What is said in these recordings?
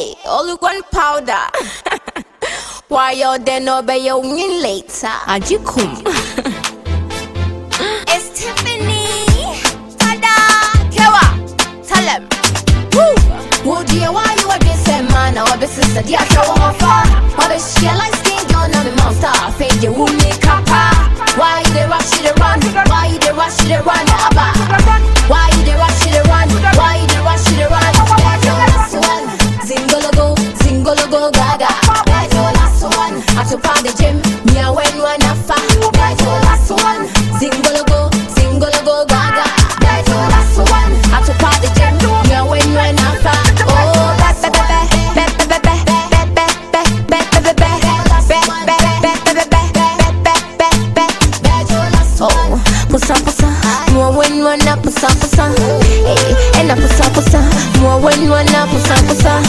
Hey, you want, powder. Why you then obey your win later? Ajikum. it's Tiffany. Tada. Kewa. Tell him. Woo. Would you why you are this man? Now, this is the dear show on fire. What is she like? Skin, you're not a monster. Fade your wound. for the gym. Me a when one wana pusa pusa ena pusa pusa mwa wen wana pusa pusa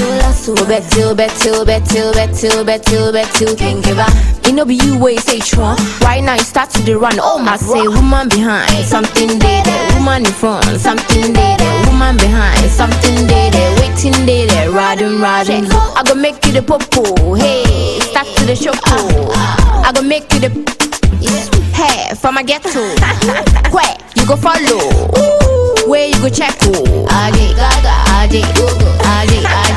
bet betu betu betu betu betu betu can give up. It no be you way say tron right now you start to the run. Oh my say woman behind. Something there there woman in front. Something there there woman behind. Something there there waiting there there riding riding. I go make you the popo. Hey start to the show uh, uh, uh. i go make you the hey from my ghetto. Quick you go follow. Where you go check? Oh, Adi Gaga, Adi Ugo, Adi Adi.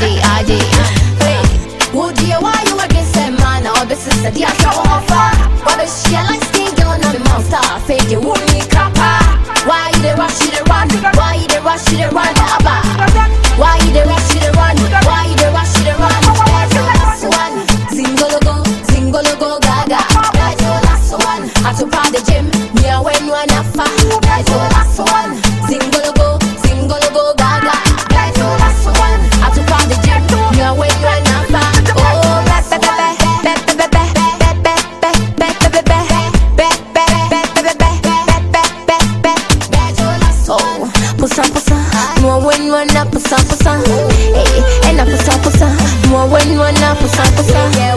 More when one up, pusa pusa. Hey, and up a pusa. More when one up, pusa pusa.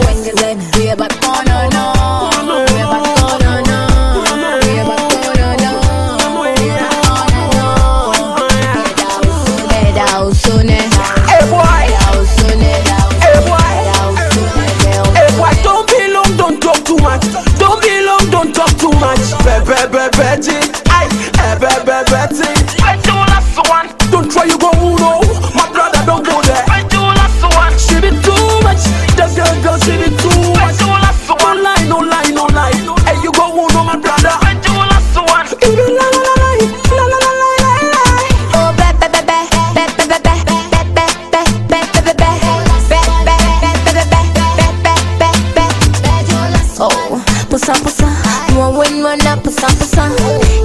pusa,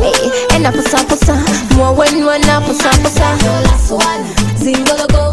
eh, and a for pusa. More when one for pusa pusa. Last one, single go.